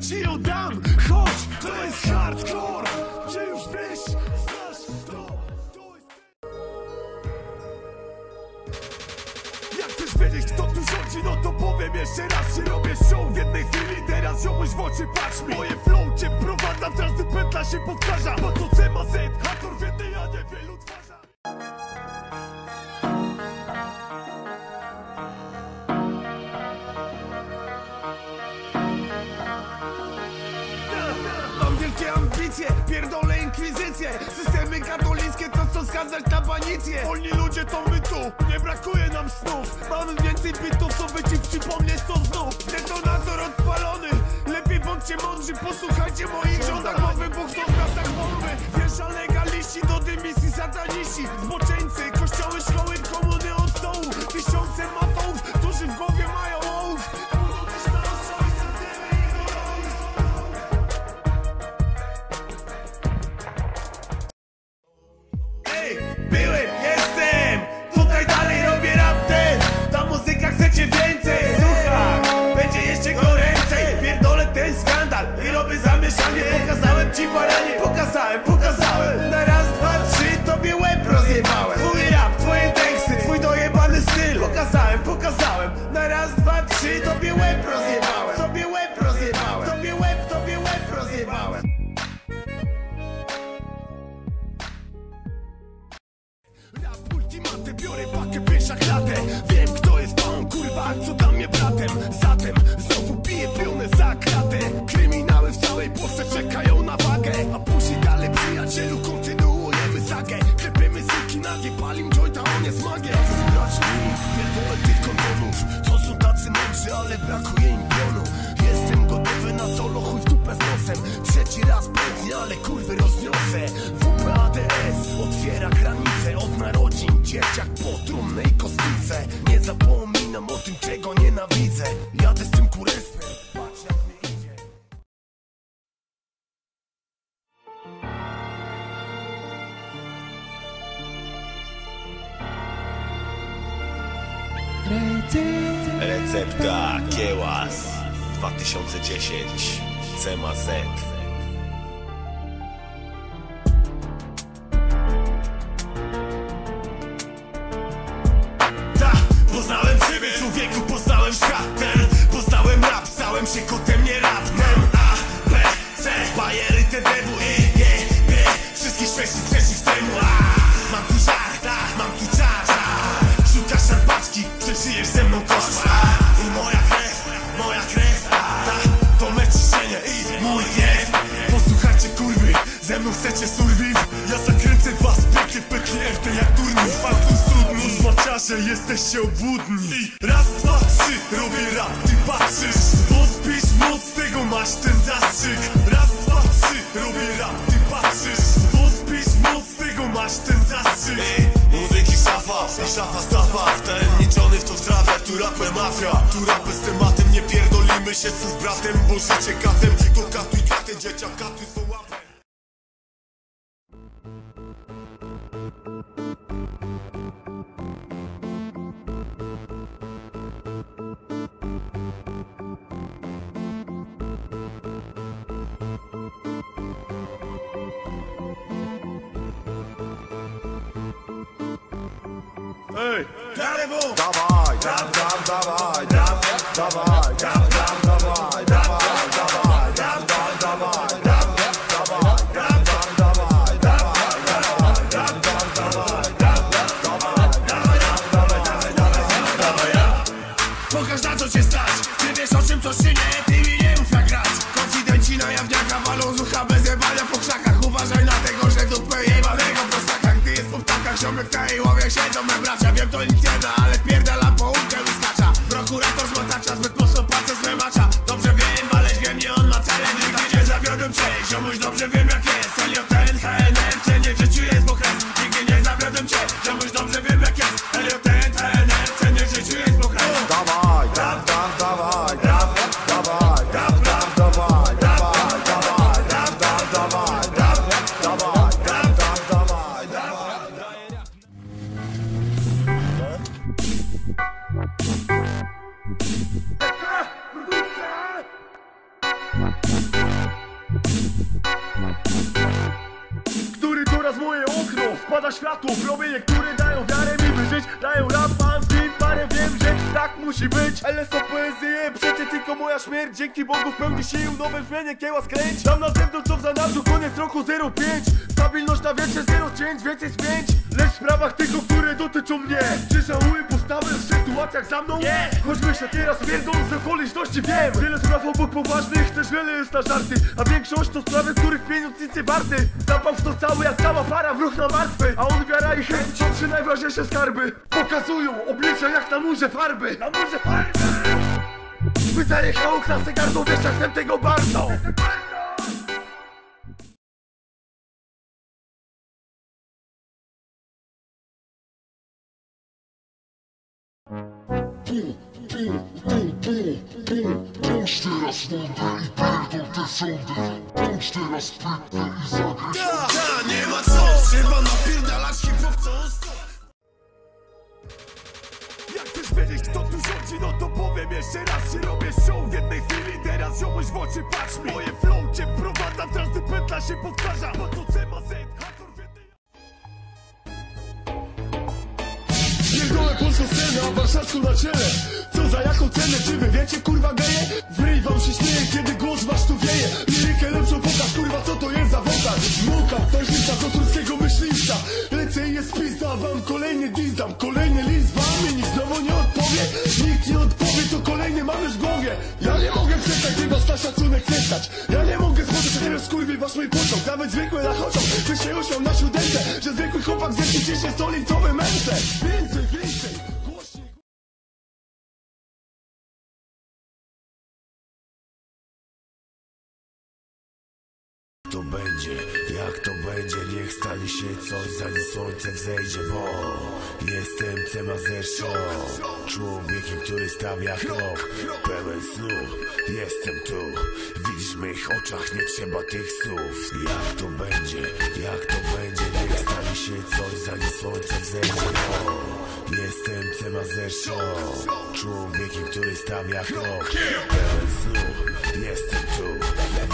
ci ją dam. Chodź, to jest hardcore. Czy już wiesz, znasz to, to jest... Jak chcesz wiedzieć kto tu rządzi, no to powiem jeszcze raz. Że robię show w jednej chwili, teraz ziomuś w oczy patrz mi. Moje flow cię prowadza, w każdy pętla się powtarza Bo to C ma Z, a skazać na banicję. Wolni ludzie to my tu, nie brakuje nam snów. Mamy więcej bitów, co by ci przypomnieć to znów. Detonator odpalony, lepiej bądźcie mądrzy Posłuchajcie moich żądań, bo wybuch to w miastach bomby. Wiesza legaliści do dymisji sataniści Zboczeńcy, biorę pakę, piesza klatę. Wiem kto jest pan, kurwa, co dla mnie bratem. Zatem znowu piję pionę za kratę. Kryminały w całej Polsce czekają na wagę. A później dalej przyjacielu kontynuujemy sagę Klepiemy syki, nagie, palim jointa, on jest magiem. Grać mi, pierdolę tych kondomów To są tacy mądrzy, ale brakuje im pionu. Jestem gotowy na solo, chuj w dupę z nosem. Trzeci raz pęknie, ale kurwy Recepta Kiełas 2010 C jesteście obłudni. I raz, dwa, trzy, robię rap, ty patrzysz. Wątpisz w moc tego, masz ten zastrzyk. Raz, dwa, trzy, robię rap, ty patrzysz. Wątpisz w moc tego, masz ten zastrzyk. Ej, muzyki szafa i szafa stawa. Wtajemniczony w to wtrawia, tu rapę mafia. Tu rapę z tematem, nie pierdolimy się z bratem Bo życie katem, to katuj katy, dzieciak katuj są łapem Dam, dawaj, dawaj, dawaj, dawaj, dawaj, dawaj, dawaj, dawaj, dawaj, dawaj, dawaj, dawaj. Pokaż na co cię stać. Ty wiesz o czym to czy nie Ty mi nie mów jak grać. Konfidenci na jawniaka Walą z ucha bez jebania po krzakach. Uważaj na tego, że dupę jebanego po Ziomek na jej łowie siedzą me bracia Wiem to nic nie da, ale pierdala połówkę wyskacza Prokurator złotacza Zbyt mocno płacę z mewacza Dobrze wiem, ale wiem nie on ma cele Nigdy nie zawiodłem cię Ziomuś dobrze wiem jak jest musi być. LSO poezję, przecież tylko moja śmierć. Dzięki Bogu w pełni sił, nowe brzmienie kieła skręć. Tam na zewnątrz co w zanadrzu, koniec roku 05 Stabilność na wietrze 05, więcej z 5 Lecz w sprawach tylko, które dotyczą mnie. Czy żałuję postawy w sytuacjach za mną? Nie! Choć myślę teraz wiedząc z okoliczności wiem. Wiele spraw obok poważnych, też wiele jest na żarty. A większość to sprawy, których pieniądz nic nie warty. Zapał w to cały jak cała para w ruch na martwy. A on wiara i chęć, trzy najważniejsze skarby. Pokazują oblicza jak na murze farby. Na murze farby! By zajechało klasę gardą, wiesz jak tego bardzo Puść teraz mordę i pierdol te sądy Puść teraz sprytnie i zagryź Ta, nie ma co, trzeba napierdalać hip-hop co Jak chcesz wiedzieć kto tu rządzi, no to powiem jeszcze raz Się robię show w jednej chwili, teraz ziomuś w oczy patrz mi Moje flow cię wprowadza, w pętla się powtarza Po to C Pierdolę polską scenę, a warszawską na czele Co za jaką cenę, czy wy wiecie kurwa że teraz kurwi wasz mój Nawet zwykły lachoczą, by się uśmiał na siódemce Że zwykły chłopak zepnie się stolicowe męce Więcej, więcej, słońce wzejdzie, bo jestem Cemazer Show, człowiekiem, który stawia krok, pełen snu, jestem tu, widzisz w moich oczach, nie trzeba tych słów, jak to będzie, jak to będzie, niech stanie się coś zanim słońce wzejdzie, bo jestem Cemazer Show, człowiekiem, który stawia krok, pełen snu, jestem tu,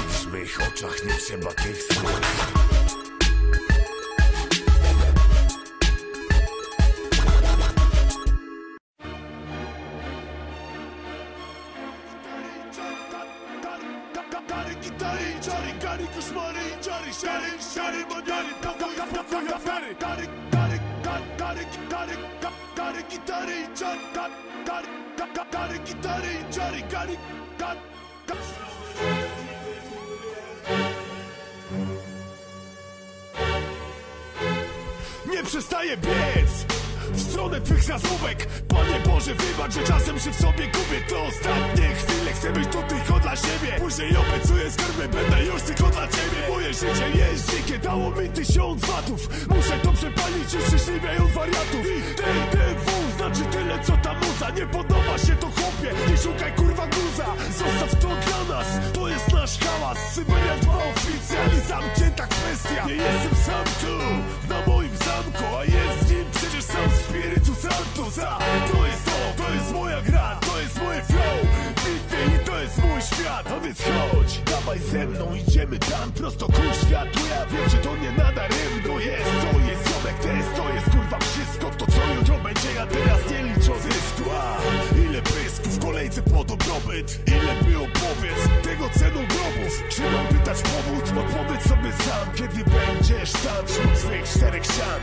widzisz w moich oczach, nie trzeba tych słów. Kary, gitary i czary, kary, koszmary i czary Szary, szary, modary, pokój, pokój, afery Kary, kary, kary, kary, kary, kary, gitary i czary kary, kary, gitary i czary Kary, kary, Nie przestaję biec w stronę twych zazówek Panie Boże, wybacz, że czasem się w sobie gubię. To ostatnie chwile, chcę być tu tylko dla siebie. Później obiecuję skarby, będę już tylko dla ciebie. Moje życie jest dzikie, dało mi tysiąc watów. Muszę to przepalić i szczęśliwie od wariatów I TDW znaczy tyle, co ta muza. Nie podoba się to chłopie, nie szukaj kurwa guza. Zostaw to dla nas, to jest nasz hałas. Syberia 2 oficjali zamknięta kwestia. Nie jestem sam tu, To jest to, to jest moja gra To jest moje flow, bity i to jest mój świat A więc chodź, dawaj ze mną Idziemy tam prosto ku światu. Ja wiem, że to nie nada rymnu jest To jest ziomek test, to jest kurwa wszystko To co jutro będzie, ja teraz nie liczę zysku A ile pysków w kolejce po dobrobyt Ile było powiedz, tego ceną grobów? Czy mam pytać powód? Odpowiedz sobie sam Kiedy będziesz tam wśród swych czterech ścian